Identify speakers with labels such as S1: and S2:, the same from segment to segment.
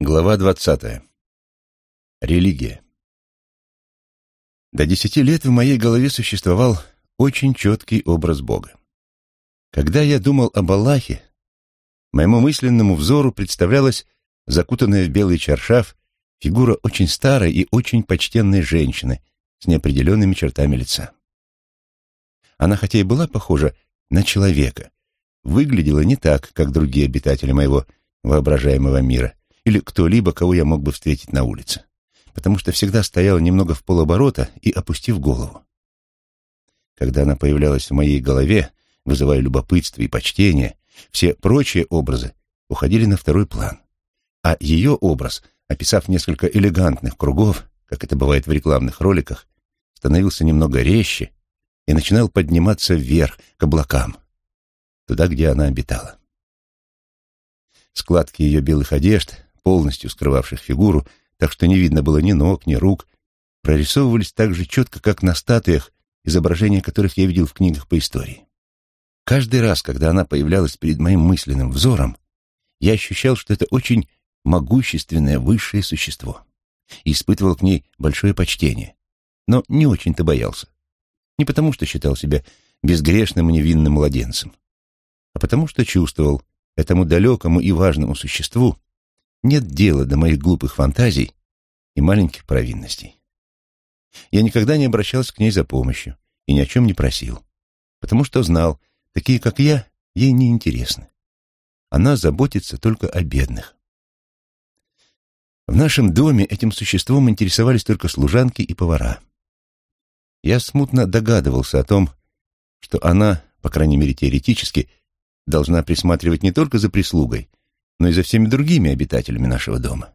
S1: Глава двадцатая. Религия. До десяти лет в моей голове существовал очень четкий образ Бога. Когда я думал об Аллахе, моему мысленному взору представлялась закутанная в белый чаршаф фигура очень старой и очень почтенной женщины с неопределенными чертами лица. Она хотя и была похожа на человека, выглядела не так, как другие обитатели моего воображаемого мира, или кто-либо, кого я мог бы встретить на улице, потому что всегда стояла немного в полоборота и опустив голову. Когда она появлялась в моей голове, вызывая любопытство и почтение, все прочие образы уходили на второй план, а ее образ, описав несколько элегантных кругов, как это бывает в рекламных роликах, становился немного резче и начинал подниматься вверх, к облакам, туда, где она обитала. Складки ее белых одежд полностью скрывавших фигуру, так что не видно было ни ног, ни рук, прорисовывались так же четко, как на статуях, изображения которых я видел в книгах по истории. Каждый раз, когда она появлялась перед моим мысленным взором, я ощущал, что это очень могущественное высшее существо и испытывал к ней большое почтение, но не очень-то боялся. Не потому, что считал себя безгрешным и невинным младенцем, а потому что чувствовал этому далекому и важному существу нет дела до моих глупых фантазий и маленьких провинностей. Я никогда не обращался к ней за помощью и ни о чем не просил, потому что знал, такие, как я, ей не интересны. Она заботится только о бедных. В нашем доме этим существом интересовались только служанки и повара. Я смутно догадывался о том, что она, по крайней мере теоретически, должна присматривать не только за прислугой, но и за всеми другими обитателями нашего дома.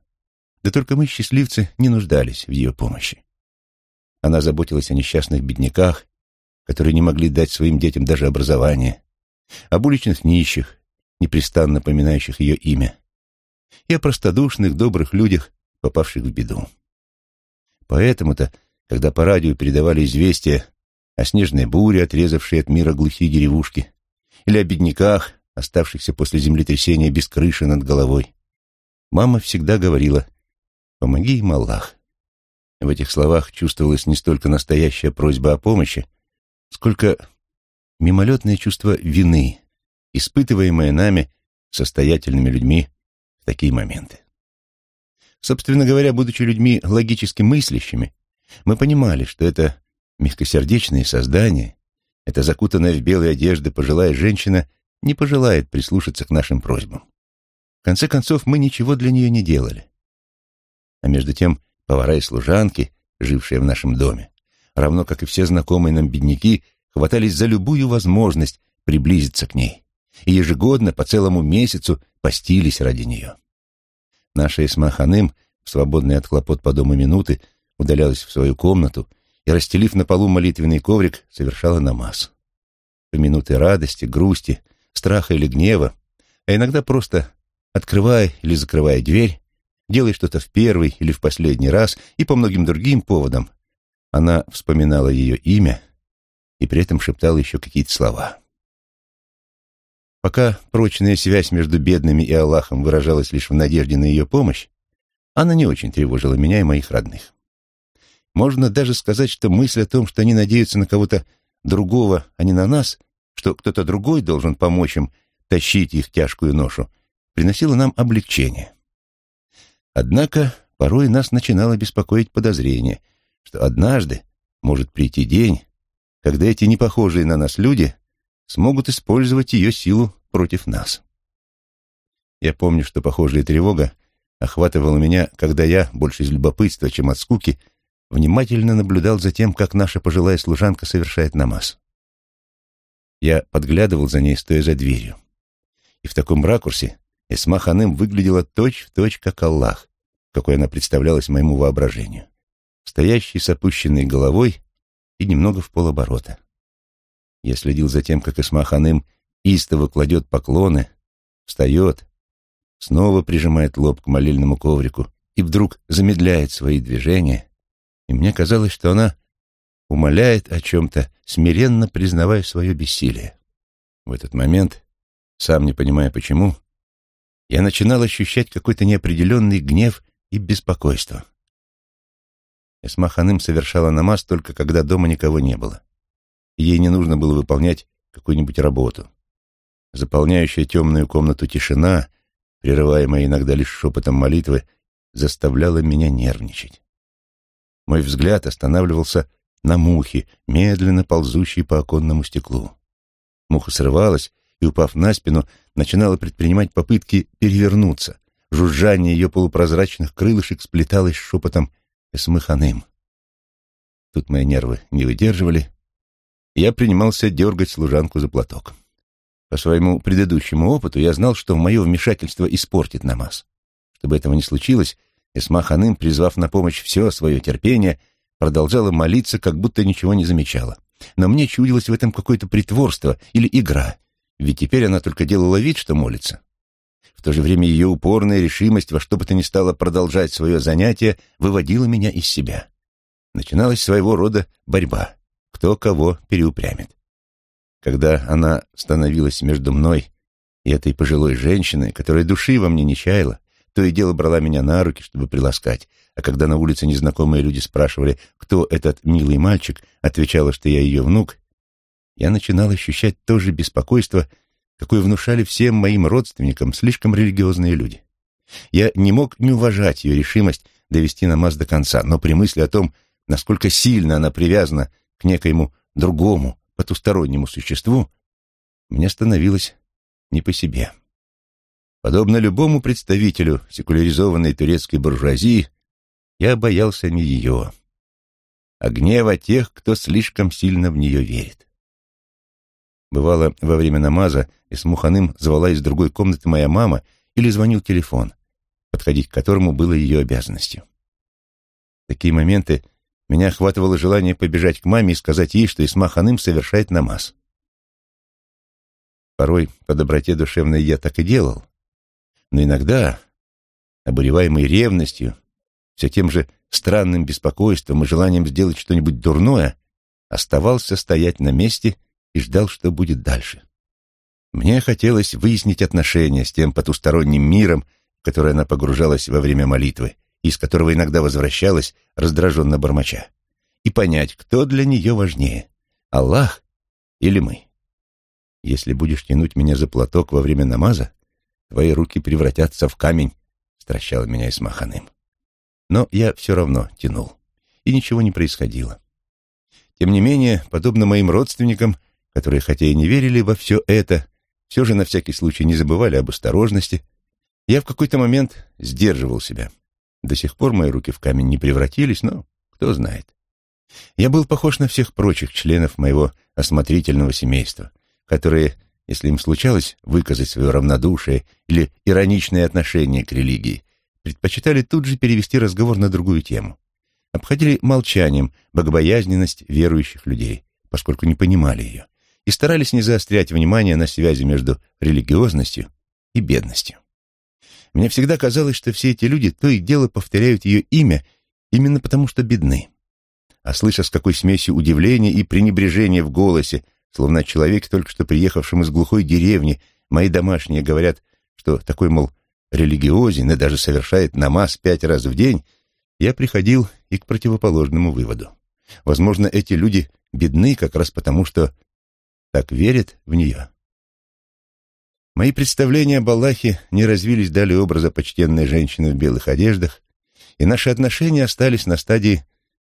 S1: Да только мы, счастливцы, не нуждались в ее помощи. Она заботилась о несчастных бедняках, которые не могли дать своим детям даже образование, об уличных нищих, непрестанно поминающих ее имя, и о простодушных, добрых людях, попавших в беду. Поэтому-то, когда по радио передавали известия о снежной буре, отрезавшей от мира глухие деревушки, или о бедняках, оставшихся после землетрясения без крыши над головой. Мама всегда говорила «Помоги им, Аллах». В этих словах чувствовалась не столько настоящая просьба о помощи, сколько мимолетное чувство вины, испытываемое нами, состоятельными людьми, в такие моменты. Собственно говоря, будучи людьми логически мыслящими, мы понимали, что это мягкосердечные создания, эта закутанная в белые одежды пожилая женщина — не пожелает прислушаться к нашим просьбам. В конце концов, мы ничего для нее не делали. А между тем, повара и служанки, жившие в нашем доме, равно как и все знакомые нам бедняки, хватались за любую возможность приблизиться к ней и ежегодно по целому месяцу постились ради нее. Наша Исмаханым, в свободные от хлопот по дому минуты, удалялась в свою комнату и, расстелив на полу молитвенный коврик, совершала намаз. В минуты радости, грусти, страха или гнева, а иногда просто открывая или закрывая дверь, делая что-то в первый или в последний раз и по многим другим поводам, она вспоминала ее имя и при этом шептала еще какие-то слова. Пока прочная связь между бедными и Аллахом выражалась лишь в надежде на ее помощь, она не очень тревожила меня и моих родных. Можно даже сказать, что мысль о том, что они надеются на кого-то другого, а не на нас, что кто-то другой должен помочь им тащить их тяжкую ношу, приносило нам облегчение. Однако порой нас начинало беспокоить подозрение, что однажды может прийти день, когда эти непохожие на нас люди смогут использовать ее силу против нас. Я помню, что похожая тревога охватывала меня, когда я, больше из любопытства, чем от скуки, внимательно наблюдал за тем, как наша пожилая служанка совершает намаз. Я подглядывал за ней, стоя за дверью. И в таком ракурсе Эсма Ханым выглядела точь-в-точь, как Аллах, какой она представлялась моему воображению, стоящей с опущенной головой и немного в полоборота. Я следил за тем, как Эсма Ханым истово кладет поклоны, встает, снова прижимает лоб к молильному коврику и вдруг замедляет свои движения, и мне казалось, что она умоляет о чем-то, смиренно признавая свое бессилие. В этот момент, сам не понимая почему, я начинал ощущать какой-то неопределенный гнев и беспокойство. Эсма Ханым совершала намаз только когда дома никого не было. ей не нужно было выполнять какую-нибудь работу. Заполняющая темную комнату тишина, прерываемая иногда лишь шепотом молитвы, заставляла меня нервничать. Мой взгляд останавливался на мухе, медленно ползущей по оконному стеклу. Муха срывалась и, упав на спину, начинала предпринимать попытки перевернуться. Жужжание ее полупрозрачных крылышек сплеталось шепотом «Эсмыханым». Тут мои нервы не выдерживали, я принимался дергать служанку за платок. По своему предыдущему опыту я знал, что мое вмешательство испортит намаз. Чтобы этого не случилось, Эсма Ханым, призвав на помощь все свое терпение, продолжала молиться, как будто ничего не замечала. Но мне чудилось в этом какое-то притворство или игра, ведь теперь она только делала вид, что молится. В то же время ее упорная решимость во что бы то ни стало продолжать свое занятие выводила меня из себя. Начиналась своего рода борьба, кто кого переупрямит. Когда она становилась между мной и этой пожилой женщиной, которая души во мне не чаяла, то и дело брала меня на руки, чтобы приласкать, а когда на улице незнакомые люди спрашивали, кто этот милый мальчик, отвечала, что я ее внук, я начинал ощущать то же беспокойство, какое внушали всем моим родственникам слишком религиозные люди. Я не мог не уважать ее решимость довести намаз до конца, но при мысли о том, насколько сильно она привязана к некоему другому, потустороннему существу, мне становилось не по себе. Подобно любому представителю секуляризованной турецкой буржуазии, я боялся не ее, а гнева тех, кто слишком сильно в нее верит. Бывало, во время намаза из Муханым звала из другой комнаты моя мама или звонил телефон, подходить к которому было ее обязанностью. В такие моменты меня охватывало желание побежать к маме и сказать ей, что Исма Ханым совершает намаз. Порой по доброте душевной я так и делал, но иногда, обуреваемый ревностью, все тем же странным беспокойством и желанием сделать что-нибудь дурное, оставался стоять на месте и ждал, что будет дальше. Мне хотелось выяснить отношения с тем потусторонним миром, в который она погружалась во время молитвы, из которого иногда возвращалась, раздраженно бормоча, и понять, кто для нее важнее — Аллах или мы. Если будешь тянуть меня за платок во время намаза, твои руки превратятся в камень, — стращал меня Исмаханым. Но я все равно тянул, и ничего не происходило. Тем не менее, подобно моим родственникам, которые, хотя и не верили во все это, все же на всякий случай не забывали об осторожности, я в какой-то момент сдерживал себя. До сих пор мои руки в камень не превратились, но кто знает. Я был похож на всех прочих членов моего осмотрительного семейства, которые если им случалось выказать свое равнодушие или ироничное отношение к религии, предпочитали тут же перевести разговор на другую тему. Обходили молчанием богобоязненность верующих людей, поскольку не понимали ее, и старались не заострять внимание на связи между религиозностью и бедностью. Мне всегда казалось, что все эти люди то и дело повторяют ее имя именно потому, что бедны. А слыша, с какой смесью удивления и пренебрежения в голосе Словно человек, только что приехавшим из глухой деревни, мои домашние говорят, что такой, мол, религиозен и даже совершает намаз пять раз в день, я приходил и к противоположному выводу. Возможно, эти люди бедны как раз потому, что так верят в нее. Мои представления об Аллахе не развились далее образа почтенной женщины в белых одеждах, и наши отношения остались на стадии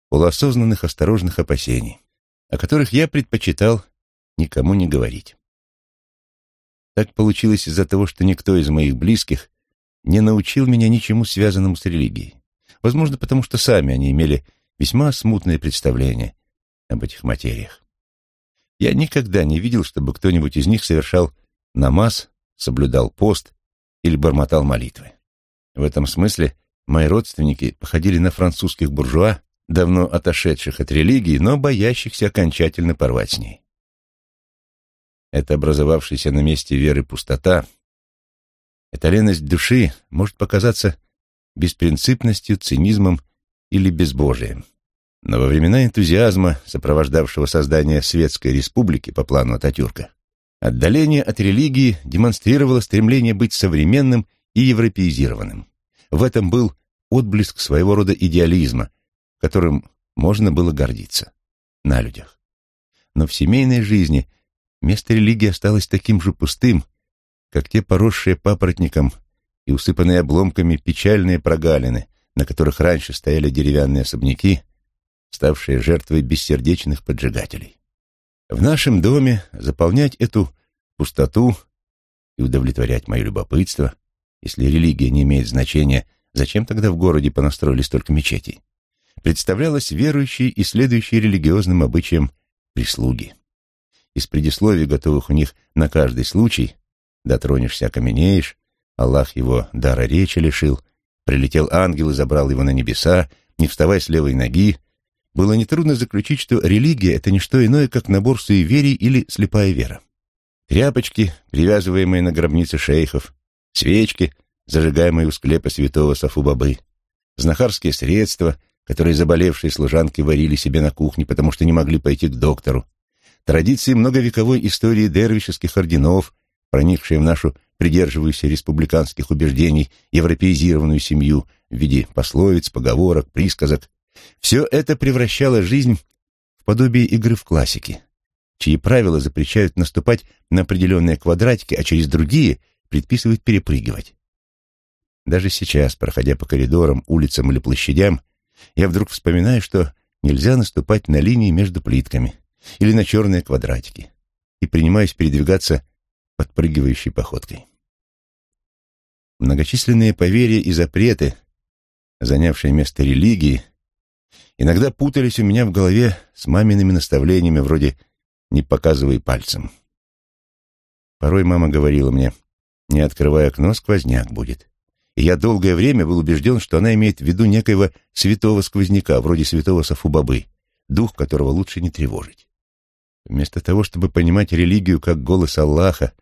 S1: полуосознанных осторожных опасений, о которых я предпочитал никому не говорить. Так получилось из-за того, что никто из моих близких не научил меня ничему связанному с религией. Возможно, потому что сами они имели весьма смутное представление об этих материях. Я никогда не видел, чтобы кто-нибудь из них совершал намаз, соблюдал пост или бормотал молитвы. В этом смысле мои родственники походили на французских буржуа, давно отошедших от религии, но боящихся окончательно порвать с ней. Эта образовавшаяся на месте веры пустота, эта леность души может показаться беспринципностью, цинизмом или безбожием. Но во времена энтузиазма, сопровождавшего создание светской республики по плану Ататюрка, отдаление от религии демонстрировало стремление быть современным и европеизированным. В этом был отблеск своего рода идеализма, которым можно было гордиться на людях. Но в семейной жизни место религии осталось таким же пустым, как те поросшие папоротником и усыпанные обломками печальные прогалины, на которых раньше стояли деревянные особняки, ставшие жертвой бессердечных поджигателей. В нашем доме заполнять эту пустоту и удовлетворять мое любопытство, если религия не имеет значения, зачем тогда в городе понастроили столько мечетей, представлялось верующей и следующей религиозным обычаям прислуги. Из предисловий, готовых у них на каждый случай, дотронешься, окаменеешь, Аллах его дара речи лишил, прилетел ангел и забрал его на небеса, не вставай с левой ноги, было нетрудно заключить, что религия — это не что иное, как набор суеверий или слепая вера. Тряпочки, привязываемые на гробнице шейхов, свечки, зажигаемые у склепа святого Сафу-Бабы, знахарские средства, которые заболевшие служанки варили себе на кухне, потому что не могли пойти к доктору, традиции многовековой истории дервишеских орденов, проникшие в нашу придерживающуюся республиканских убеждений европеизированную семью в виде пословиц, поговорок, присказок, все это превращало жизнь в подобие игры в классики, чьи правила запрещают наступать на определенные квадратики, а через другие предписывают перепрыгивать. Даже сейчас, проходя по коридорам, улицам или площадям, я вдруг вспоминаю, что нельзя наступать на линии между плитками или на черные квадратики, и принимаюсь передвигаться подпрыгивающей походкой. Многочисленные поверья и запреты, занявшие место религии, иногда путались у меня в голове с мамиными наставлениями вроде «не показывай пальцем». Порой мама говорила мне «не открывай окно, сквозняк будет». И я долгое время был убежден, что она имеет в виду некоего святого сквозняка, вроде святого Сафу-Бабы, дух которого лучше не тревожить. Вместо того, чтобы понимать религию как голос Аллаха,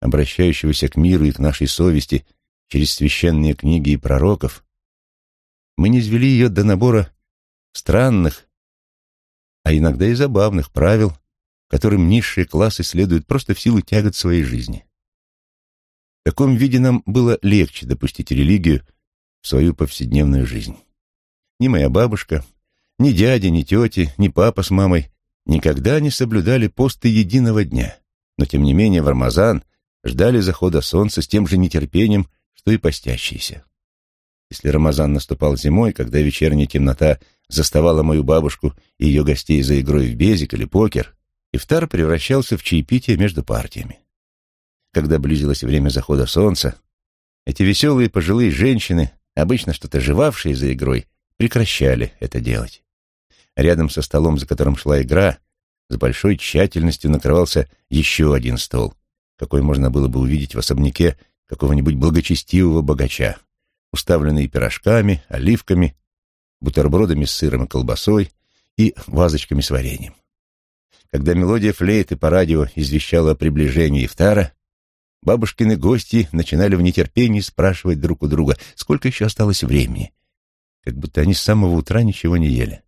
S1: обращающегося к миру и к нашей совести через священные книги и пророков, мы не свели ее до набора странных, а иногда и забавных правил, которым низшие классы следуют просто в силу тягот своей жизни. В таком виде нам было легче допустить религию в свою повседневную жизнь. Ни моя бабушка, ни дядя, ни тети, ни папа с мамой никогда не соблюдали посты единого дня, но тем не менее в Рамазан ждали захода солнца с тем же нетерпением, что и постящиеся. Если Рамазан наступал зимой, когда вечерняя темнота заставала мою бабушку и ее гостей за игрой в безик или покер, ифтар превращался в чаепитие между партиями. Когда близилось время захода солнца, эти веселые пожилые женщины, обычно что-то жевавшие за игрой, прекращали это делать. Рядом со столом, за которым шла игра, с большой тщательностью накрывался еще один стол, какой можно было бы увидеть в особняке какого-нибудь благочестивого богача уставленные пирожками, оливками, бутербродами с сыром и колбасой и вазочками с вареньем. Когда мелодия флейты по радио извещала о приближении ифтара, бабушкины гости начинали в нетерпении спрашивать друг у друга, сколько еще осталось времени, как будто они с самого утра ничего не ели.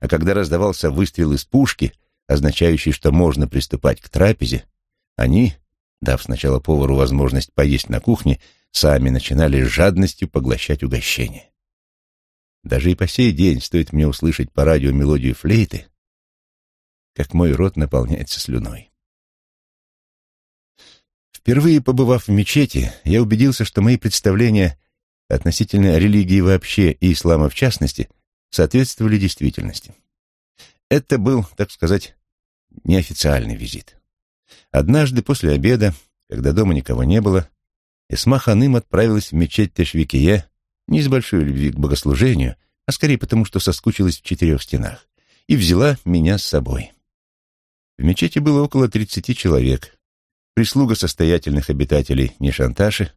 S1: А когда раздавался выстрел из пушки, означающий, что можно приступать к трапезе, они, дав сначала повару возможность поесть на кухне, сами начинали с жадностью поглощать угощение. Даже и по сей день стоит мне услышать по радио мелодию флейты, как мой рот наполняется слюной. Впервые побывав в мечети, я убедился, что мои представления относительно религии вообще и ислама в частности соответствовали действительности. Это был, так сказать, неофициальный визит. Однажды после обеда, когда дома никого не было, Эсма Ханым отправилась в мечеть Тешвикие не из большой любви к богослужению, а скорее потому, что соскучилась в четырех стенах, и взяла меня с собой. В мечети было около тридцати человек, прислуга состоятельных обитателей Нишанташи,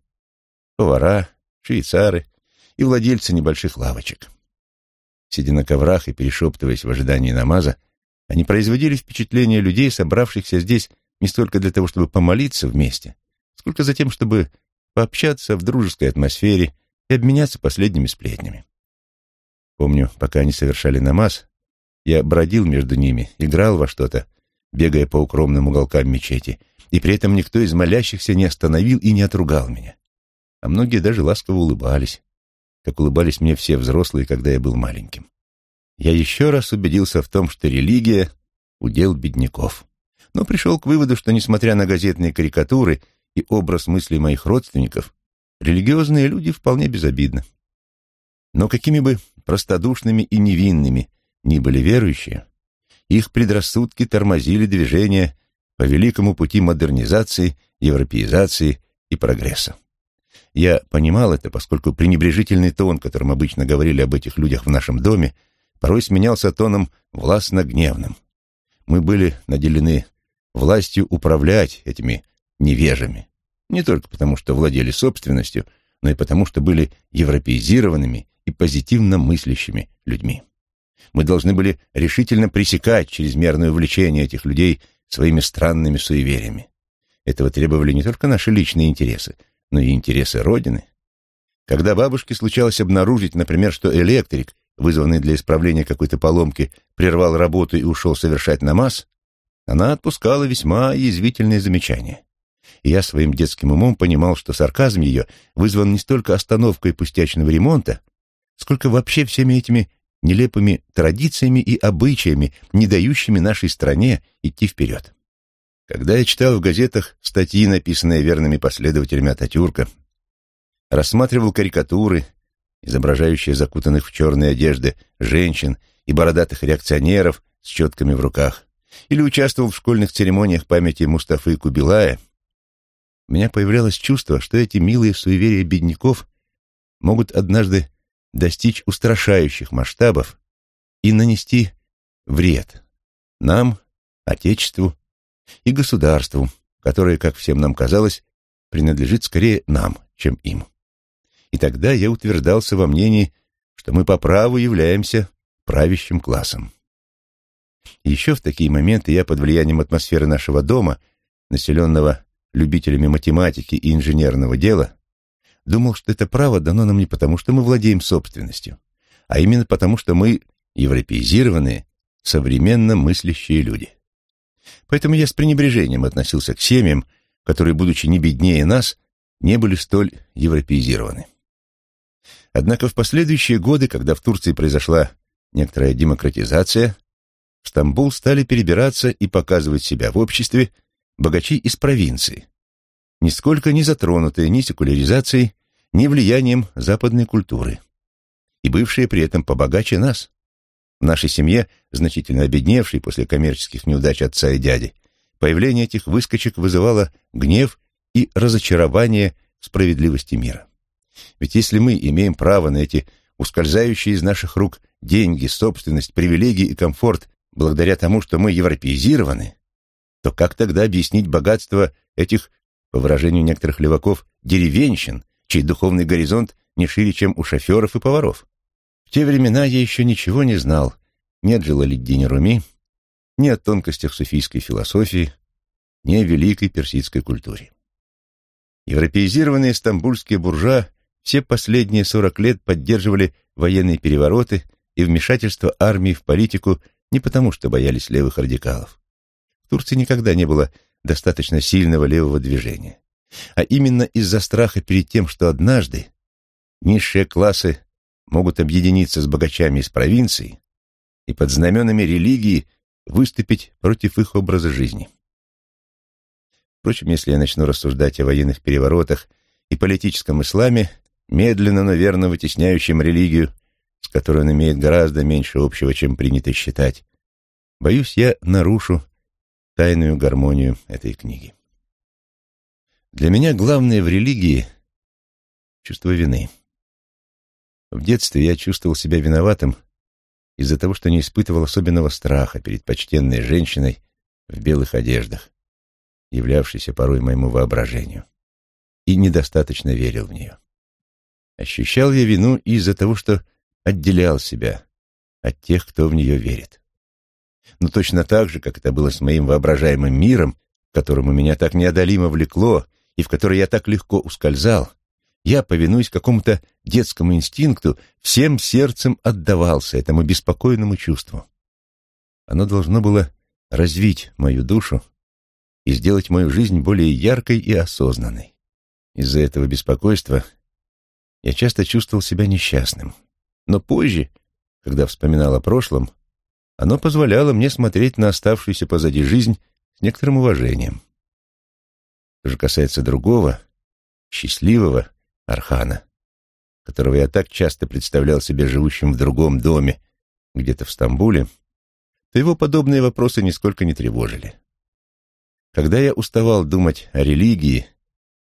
S1: повара, швейцары и владельцы небольших лавочек. Сидя на коврах и перешептываясь в ожидании намаза, они производили впечатление людей, собравшихся здесь не столько для того, чтобы помолиться вместе, сколько за тем, чтобы пообщаться в дружеской атмосфере и обменяться последними сплетнями. Помню, пока они совершали намаз, я бродил между ними, играл во что-то, бегая по укромным уголкам мечети, и при этом никто из молящихся не остановил и не отругал меня. а многие даже ласково улыбались, как улыбались мне все взрослые, когда я был маленьким. Я еще раз убедился в том, что религия — удел бедняков. Но пришел к выводу, что, несмотря на газетные карикатуры и образ мыслей моих родственников, религиозные люди вполне безобидны. Но какими бы простодушными и невинными ни были верующие, их предрассудки тормозили движение по великому пути модернизации, европеизации и прогресса. Я понимал это, поскольку пренебрежительный тон, которым обычно говорили об этих людях в нашем доме, порой сменялся тоном властно-гневным. Мы были наделены властью управлять этими невежами, не только потому, что владели собственностью, но и потому, что были европеизированными и позитивно мыслящими людьми. Мы должны были решительно пресекать чрезмерное увлечение этих людей своими странными суевериями. Этого требовали не только наши личные интересы, но и интересы Родины. Когда бабушке случалось обнаружить, например, что электрик, вызванный для исправления какой-то поломки, прервал работу и ушел совершать намаз, она отпускала весьма язвительные замечания. И я своим детским умом понимал, что сарказм ее вызван не столько остановкой пустячного ремонта, сколько вообще всеми этими нелепыми традициями и обычаями, не дающими нашей стране идти вперед. Когда я читал в газетах статьи, написанные верными последователями Ататюрка, рассматривал карикатуры, изображающие закутанных в черные одежды женщин и бородатых реакционеров с четками в руках, или участвовал в школьных церемониях памяти Мустафы Кубилая, у меня появлялось чувство, что эти милые суеверия бедняков могут однажды достичь устрашающих масштабов и нанести вред нам, Отечеству и государству, которое, как всем нам казалось, принадлежит скорее нам, чем им. И тогда я утверждался во мнении, что мы по праву являемся правящим классом. Еще в такие моменты я под влиянием атмосферы нашего дома, населенного любителями математики и инженерного дела, думал, что это право дано нам не потому, что мы владеем собственностью, а именно потому, что мы европеизированные, современно мыслящие люди. Поэтому я с пренебрежением относился к семьям, которые, будучи не беднее нас, не были столь европеизированы. Однако в последующие годы, когда в Турции произошла некоторая демократизация, в Стамбул стали перебираться и показывать себя в обществе богачи из провинции, нисколько не затронутые ни секуляризацией, ни влиянием западной культуры, и бывшие при этом побогаче нас. В нашей семье, значительно обедневшей после коммерческих неудач отца и дяди, появление этих выскочек вызывало гнев и разочарование справедливости мира. Ведь если мы имеем право на эти ускользающие из наших рук деньги, собственность, привилегии и комфорт благодаря тому, что мы европеизированы, то как тогда объяснить богатство этих, по выражению некоторых леваков, деревенщин, чей духовный горизонт не шире, чем у шоферов и поваров? В те времена я еще ничего не знал ни о Джалалиддине Руми, ни о тонкостях суфийской философии, ни о великой персидской культуре. Европеизированные стамбульские буржуа все последние сорок лет поддерживали военные перевороты и вмешательство армии в политику не потому, что боялись левых радикалов. В Турции никогда не было достаточно сильного левого движения, а именно из-за страха перед тем, что однажды низшие классы могут объединиться с богачами из провинции и под знаменами религии выступить против их образа жизни. Впрочем, если я начну рассуждать о военных переворотах и политическом исламе, медленно, но верно вытесняющем религию, с которой он имеет гораздо меньше общего, чем принято считать, боюсь, я нарушу тайную гармонию этой книги. Для меня главное в религии — чувство вины. В детстве я чувствовал себя виноватым из-за того, что не испытывал особенного страха перед почтенной женщиной в белых одеждах, являвшейся порой моему воображению, и недостаточно верил в нее. Ощущал я вину из-за того, что отделял себя от тех, кто в нее верит. Но точно так же, как это было с моим воображаемым миром, которому меня так неодолимо влекло и в который я так легко ускользал, я, повинуясь какому-то детскому инстинкту, всем сердцем отдавался этому беспокойному чувству. Оно должно было развить мою душу и сделать мою жизнь более яркой и осознанной. Из-за этого беспокойства я часто чувствовал себя несчастным. Но позже, когда вспоминал о прошлом, оно позволяло мне смотреть на оставшуюся позади жизнь с некоторым уважением. Что же касается другого, счастливого Архана, которого я так часто представлял себе живущим в другом доме, где-то в Стамбуле, то его подобные вопросы нисколько не тревожили. Когда я уставал думать о религии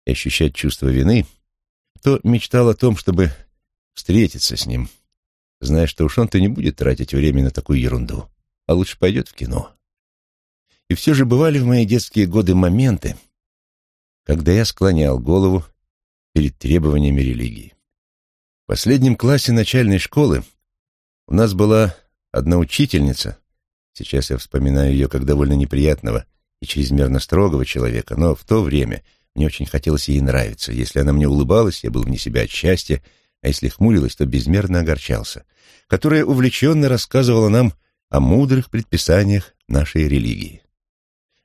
S1: и ощущать чувство вины, то мечтал о том, чтобы встретиться с ним, зная, что уж он-то не будет тратить время на такую ерунду, а лучше пойдет в кино. И все же бывали в мои детские годы моменты, когда я склонял голову перед требованиями религии. В последнем классе начальной школы у нас была одна учительница, сейчас я вспоминаю ее как довольно неприятного и чрезмерно строгого человека, но в то время мне очень хотелось ей нравиться. Если она мне улыбалась, я был вне себя от счастья, а если хмурилась, то безмерно огорчался, которая увлеченно рассказывала нам о мудрых предписаниях нашей религии.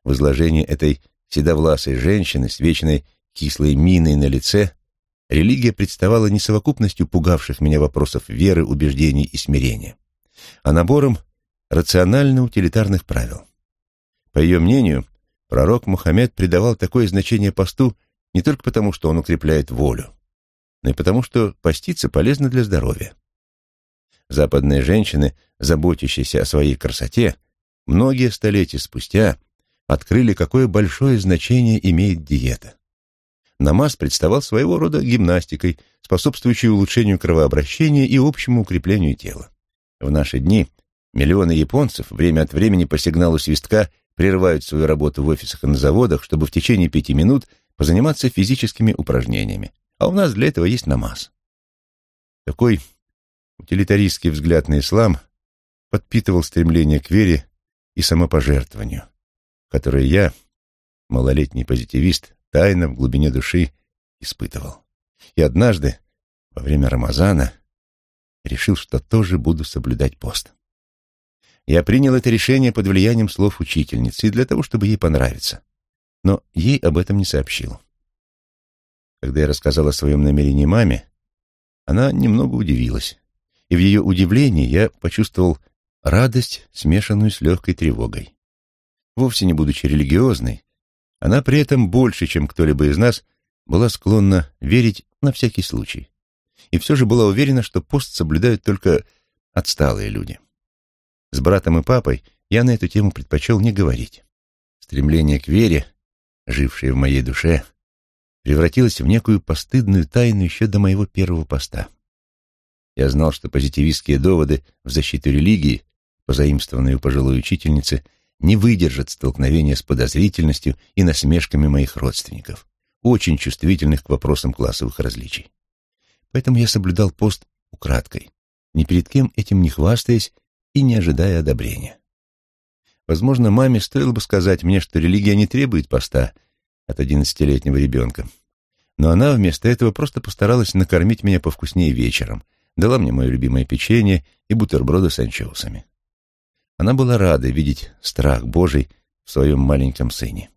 S1: В изложении этой седовласой женщины с вечной кислой миной на лице религия представала не совокупностью пугавших меня вопросов веры, убеждений и смирения, а набором рационально-утилитарных правил. По ее мнению, пророк Мухаммед придавал такое значение посту не только потому, что он укрепляет волю, но и потому, что поститься полезно для здоровья. Западные женщины, заботящиеся о своей красоте, многие столетия спустя открыли, какое большое значение имеет диета. Намаз представал своего рода гимнастикой, способствующей улучшению кровообращения и общему укреплению тела. В наши дни миллионы японцев время от времени по сигналу свистка прерывают свою работу в офисах и на заводах, чтобы в течение пяти минут позаниматься физическими упражнениями. А у нас для этого есть намаз. Такой утилитаристский взгляд на ислам подпитывал стремление к вере и самопожертвованию, которое я, малолетний позитивист, тайно в глубине души испытывал. И однажды, во время Рамазана, решил, что тоже буду соблюдать пост. Я принял это решение под влиянием слов учительницы и для того, чтобы ей понравиться. Но ей об этом не сообщил. Когда я рассказал о своем намерении маме, она немного удивилась. И в ее удивлении я почувствовал радость, смешанную с легкой тревогой. Вовсе не будучи религиозной, она при этом больше, чем кто-либо из нас, была склонна верить на всякий случай. И все же была уверена, что пост соблюдают только отсталые люди. С братом и папой я на эту тему предпочел не говорить. Стремление к вере, жившее в моей душе, превратилось в некую постыдную тайну еще до моего первого поста. Я знал, что позитивистские доводы в защиту религии, позаимствованные у пожилой учительницы, не выдержат столкновения с подозрительностью и насмешками моих родственников, очень чувствительных к вопросам классовых различий. Поэтому я соблюдал пост украдкой, ни перед кем этим не хвастаясь и не ожидая одобрения. Возможно, маме стоило бы сказать мне, что религия не требует поста от одиннадцатилетнего ребенка, но она вместо этого просто постаралась накормить меня повкуснее вечером, дала мне мое любимое печенье и бутерброды с анчоусами. Она была рада видеть страх Божий в своем маленьком сыне.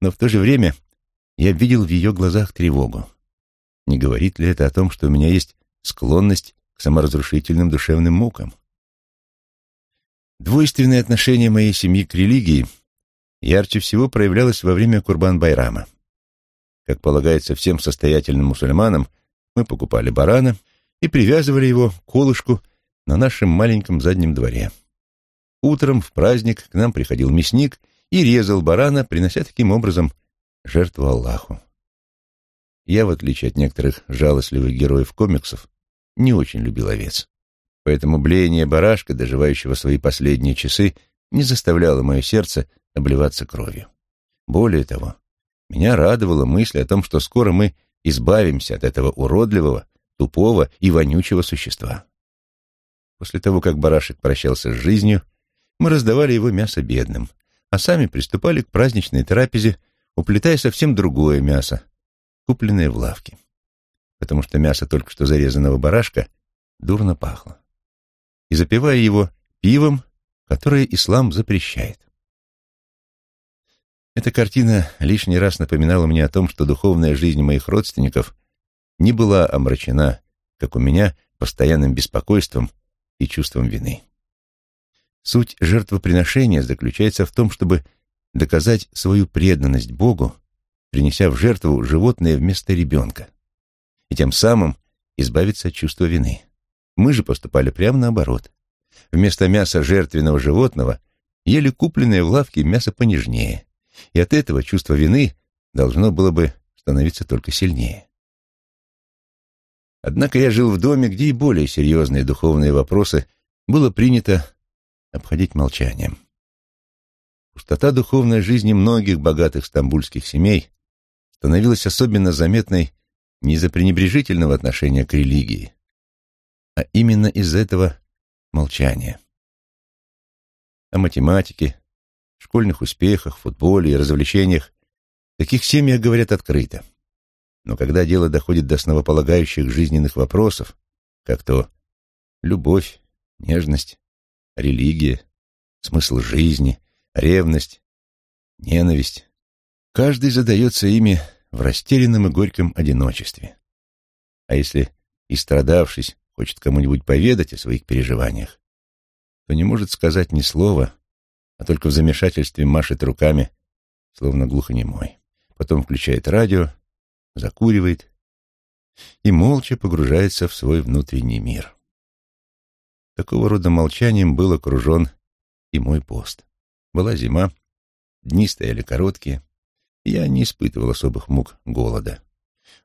S1: Но в то же время я видел в ее глазах тревогу. Не говорит ли это о том, что у меня есть склонность к саморазрушительным душевным мукам? Двойственное отношение моей семьи к религии ярче всего проявлялось во время Курбан-Байрама. Как полагается всем состоятельным мусульманам, мы покупали барана и привязывали его к колышку на нашем маленьком заднем дворе. Утром в праздник к нам приходил мясник и резал барана, принося таким образом жертву Аллаху. Я, в отличие от некоторых жалостливых героев комиксов, не очень любил овец. Поэтому блеяние барашка, доживающего свои последние часы, не заставляло мое сердце обливаться кровью. Более того, меня радовала мысль о том, что скоро мы избавимся от этого уродливого, тупого и вонючего существа. После того, как барашек прощался с жизнью, мы раздавали его мясо бедным, а сами приступали к праздничной трапезе, уплетая совсем другое мясо, купленное в лавке, потому что мясо только что зарезанного барашка дурно пахло, и запивая его пивом, которое ислам запрещает. Эта картина лишний раз напоминала мне о том, что духовная жизнь моих родственников не была омрачена, как у меня, постоянным беспокойством и чувством вины. Суть жертвоприношения заключается в том, чтобы доказать свою преданность Богу, принеся в жертву животное вместо ребенка, и тем самым избавиться от чувства вины. Мы же поступали прямо наоборот. Вместо мяса жертвенного животного ели купленное в лавке мясо понежнее, и от этого чувство вины должно было бы становиться только сильнее. Однако я жил в доме, где и более серьезные духовные вопросы было принято обходить молчанием. Пустота духовной жизни многих богатых стамбульских семей становилась особенно заметной не из-за пренебрежительного отношения к религии, а именно из этого молчания. О математике, школьных успехах, футболе и развлечениях таких семьях говорят открыто. Но когда дело доходит до основополагающих жизненных вопросов, как то любовь, нежность, религия, смысл жизни, ревность, ненависть. Каждый задается ими в растерянном и горьком одиночестве. А если, и страдавшись, хочет кому-нибудь поведать о своих переживаниях, то не может сказать ни слова, а только в замешательстве машет руками, словно глухонемой. Потом включает радио, закуривает и молча погружается в свой внутренний мир. Такого рода молчанием был окружен и мой пост. Была зима, дни стояли короткие, я не испытывал особых мук голода.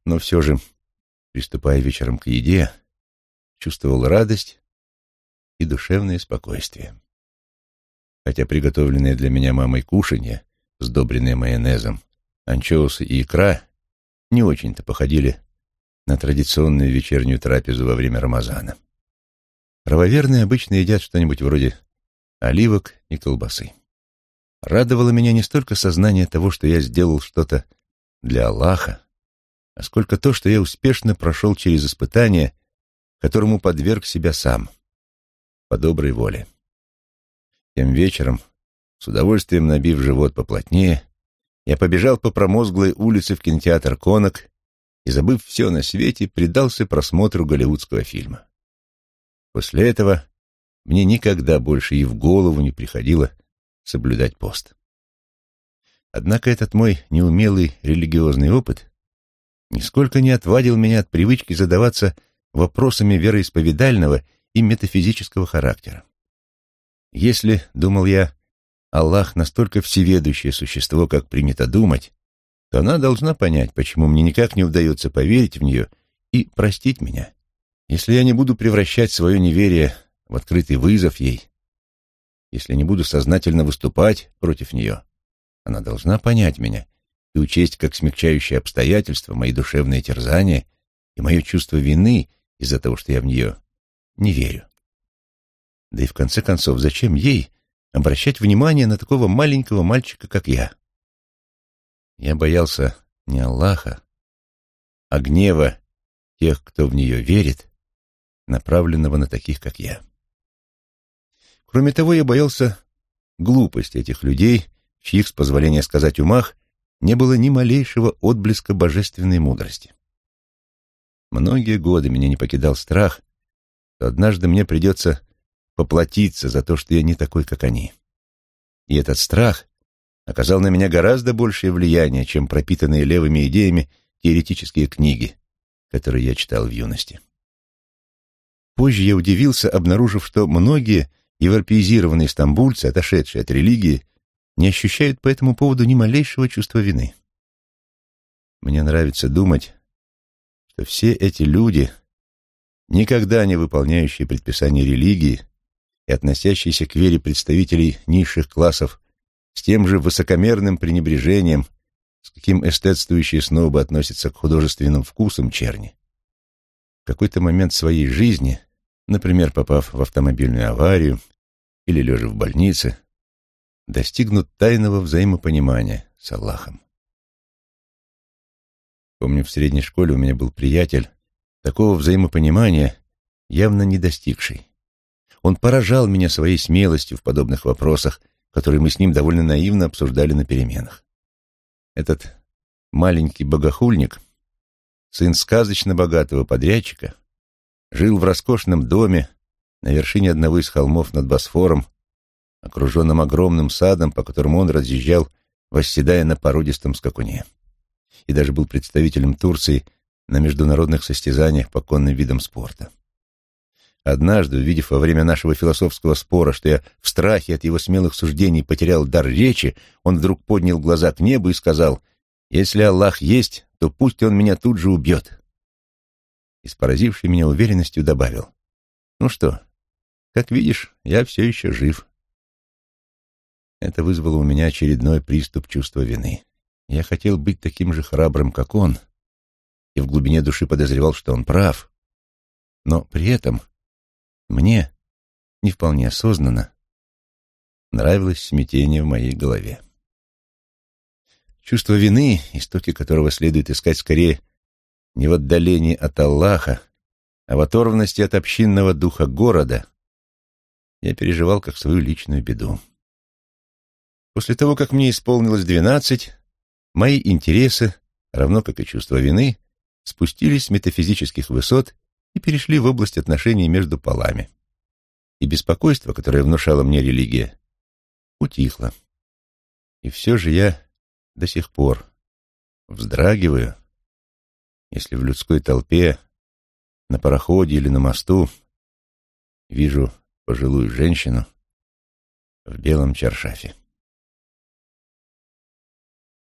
S1: Но все же, приступая вечером к еде, чувствовал радость и душевное спокойствие. Хотя приготовленные для меня мамой кушанья, сдобренные майонезом, анчоусы и икра, не очень-то походили на традиционную вечернюю трапезу во время Рамазана. Правоверные обычно едят что-нибудь вроде оливок и колбасы. Радовало меня не столько сознание того, что я сделал что-то для Аллаха, а сколько то, что я успешно прошел через испытание, которому подверг себя сам, по доброй воле. Тем вечером, с удовольствием набив живот поплотнее, я побежал по промозглой улице в кинотеатр «Конок» и, забыв все на свете, предался просмотру голливудского фильма. После этого мне никогда больше и в голову не приходило соблюдать пост. Однако этот мой неумелый религиозный опыт нисколько не отвадил меня от привычки задаваться вопросами вероисповедального и метафизического характера. Если, думал я, Аллах настолько всеведущее существо, как принято думать, то она должна понять, почему мне никак не удается поверить в нее и простить меня если я не буду превращать свое неверие в открытый вызов ей, если не буду сознательно выступать против нее, она должна понять меня и учесть как смягчающее обстоятельства мои душевные терзания и мое чувство вины из-за того, что я в нее не верю. Да и в конце концов, зачем ей обращать внимание на такого маленького мальчика, как я? Я боялся не Аллаха, а гнева тех, кто в нее верит, направленного на таких, как я. Кроме того, я боялся глупости этих людей, в чьих, с позволения сказать, умах не было ни малейшего отблеска божественной мудрости. Многие годы меня не покидал страх, что однажды мне придется поплатиться за то, что я не такой, как они. И этот страх оказал на меня гораздо большее влияние, чем пропитанные левыми идеями теоретические книги, которые я читал в юности. Позже я удивился, обнаружив, что многие европеизированные стамбульцы, отошедшие от религии, не ощущают по этому поводу ни малейшего чувства вины. Мне нравится думать, что все эти люди, никогда не выполняющие предписания религии и относящиеся к вере представителей низших классов с тем же высокомерным пренебрежением, с каким эстетствующие снобы относятся к художественным вкусам черни, в какой-то момент своей жизни, например, попав в автомобильную аварию или лежа в больнице, достигнут тайного взаимопонимания с Аллахом. Помню, в средней школе у меня был приятель, такого взаимопонимания явно не достигший. Он поражал меня своей смелостью в подобных вопросах, которые мы с ним довольно наивно обсуждали на переменах. Этот маленький богохульник, сын сказочно богатого подрядчика, жил в роскошном доме на вершине одного из холмов над Босфором, окруженном огромным садом, по которому он разъезжал, восседая на породистом скакуне. И даже был представителем Турции на международных состязаниях по конным видам спорта. Однажды, увидев во время нашего философского спора, что я в страхе от его смелых суждений потерял дар речи, он вдруг поднял глаза к небу и сказал, «Если Аллах есть, то пусть он меня тут же убьет». И с поразившей меня уверенностью добавил, «Ну что, как видишь, я все еще жив». Это вызвало у меня очередной приступ чувства вины. Я хотел быть таким же храбрым, как он, и в глубине души подозревал, что он прав. Но при этом мне, не вполне осознанно, нравилось смятение в моей голове. Чувство вины, истоки которого следует искать скорее не в отдалении от Аллаха, а в оторванности от общинного духа города, я переживал как свою личную беду. После того, как мне исполнилось двенадцать, мои интересы, равно как и чувство вины, спустились с метафизических высот и перешли в область отношений между полами. И беспокойство, которое внушала мне религия, утихло. И все же я до сих пор вздрагиваю, если в людской толпе, на пароходе или на мосту вижу пожилую женщину в белом чаршафе.